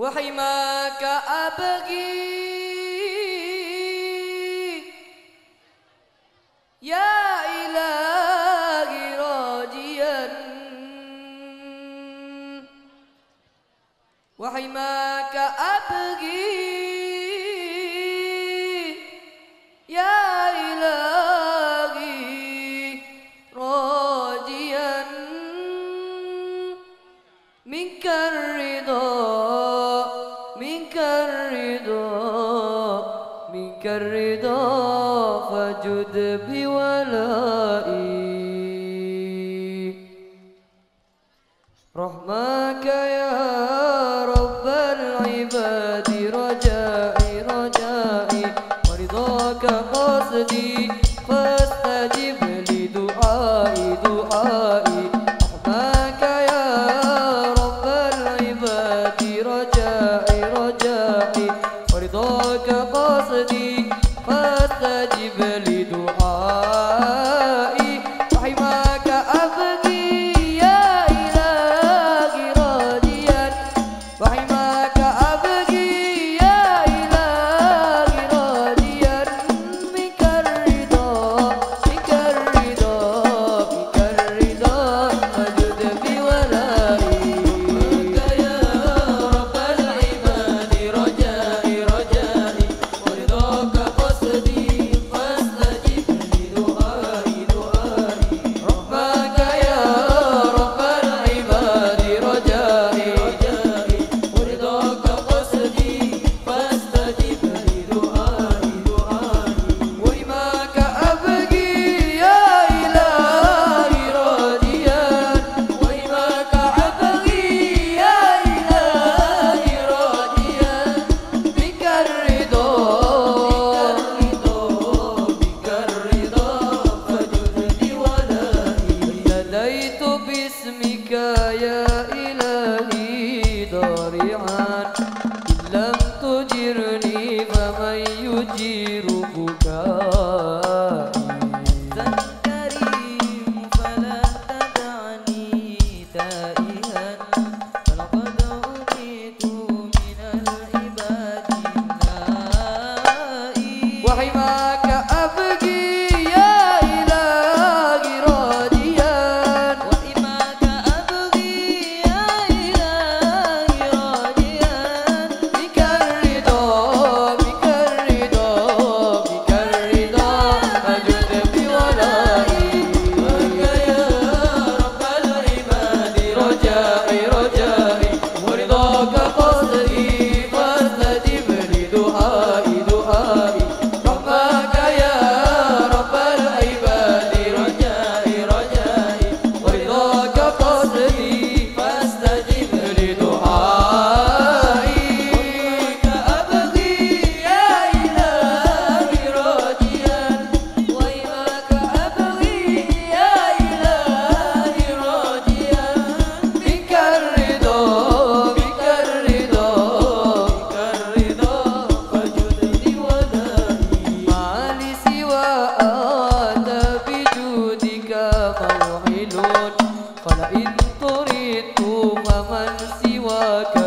وحماك أبغي يا إلهي راجيا. وحماك أبغي تائها قال إن طريت فمن سواك